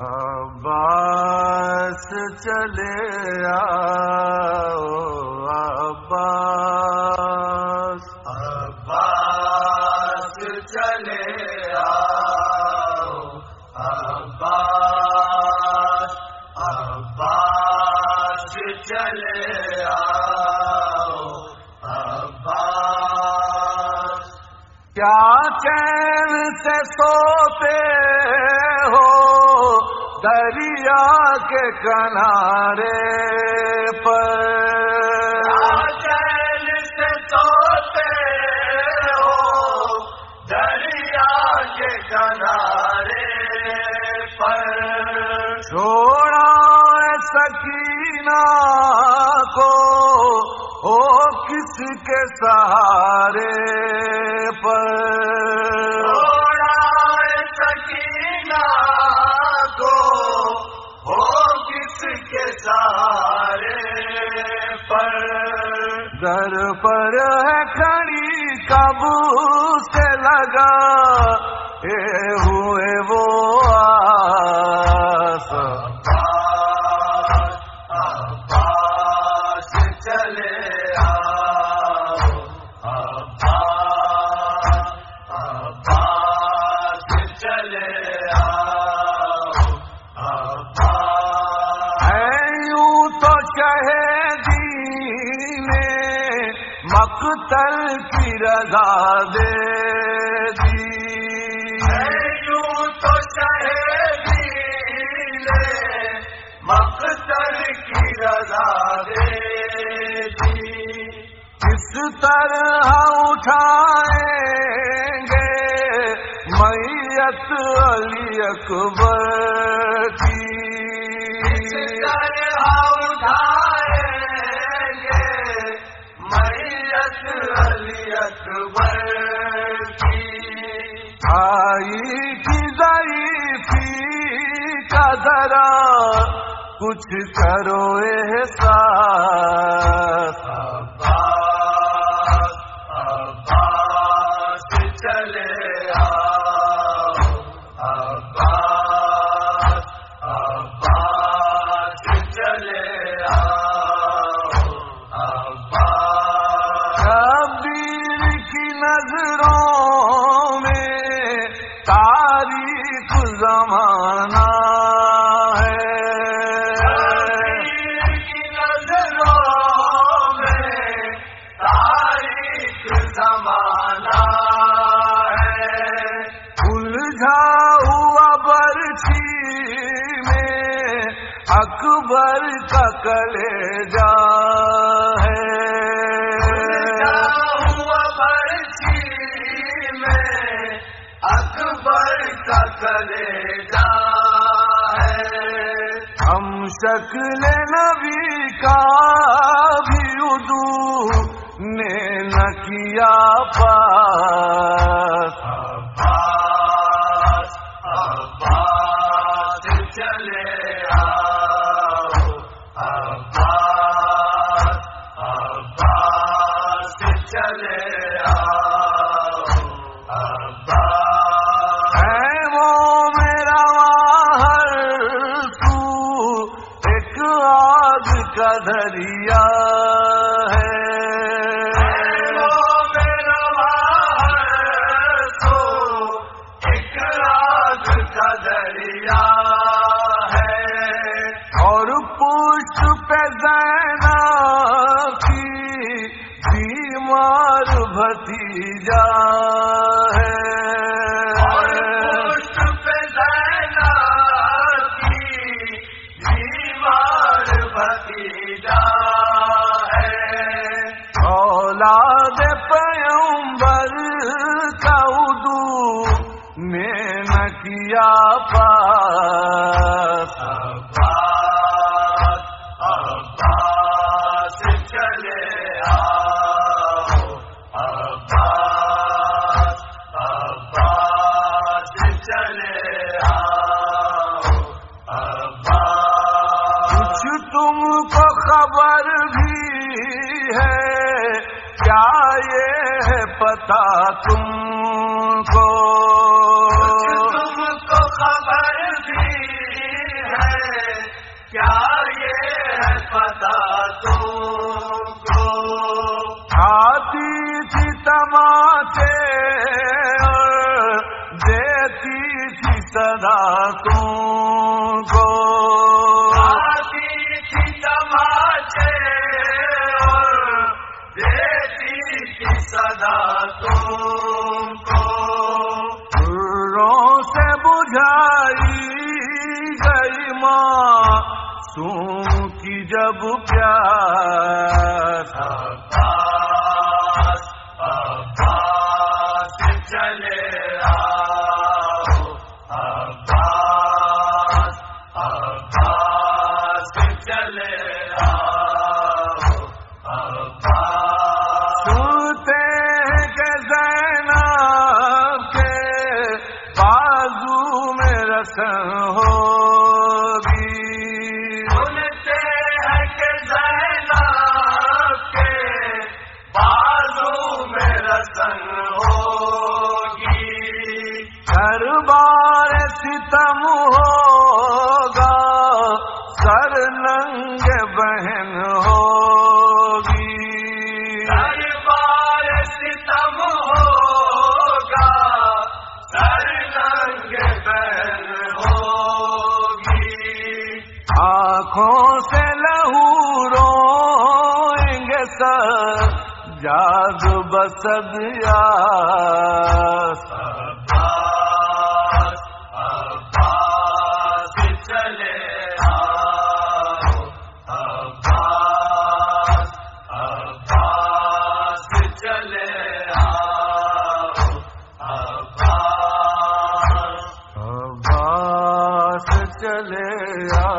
عباس چلے آؤ عباس۔ عباس چلے آؤ عباس۔ عباس چلے آؤ عباس۔ کیا چین سے سوتے ہو؟ دریا کے کنارے پر ہے کھڑی کب سے لگا۔ اے مقتل کی رضا دے دی۔ یوں تو شہدی نے مقتل کی رضا دے دی۔ کس طرح اٹھائیں گے میت علی اکبر کی۔ شریعت علی اکبر کی آئی کی ضعیفی کا ذرا کچھ کرو احساس۔ اکبر کا کلے جا ہے ہوا برچھی میں اکبر کا کلے جا ہے۔ ہم شکل نبی کا بھی اردو نے نہ کیا پاس کا دریا بیمار بھتیجا۔ اولاد پیمبر کا ادو میں نہ کیا پاس عباس عباس چلے آؤ۔ عباس عباس چلے آؤ۔ عباس۔ کچھ تم کو خبر بھی ہے۔ پتا تم کو۔ خبر بھی ہے کیا یہ ہے پتا؟ سوم کی جب پیاس عباس عباس چلے آؤ عباس عباس چلے آؤ۔ ستم ہوگا سر ننگ بہن ہوگی۔ بار ستم ہوگا سر ننگ بہن ہوگی۔ آنکھوں سے لہو روئیں گے سر جاگ بسد یاس چلے آ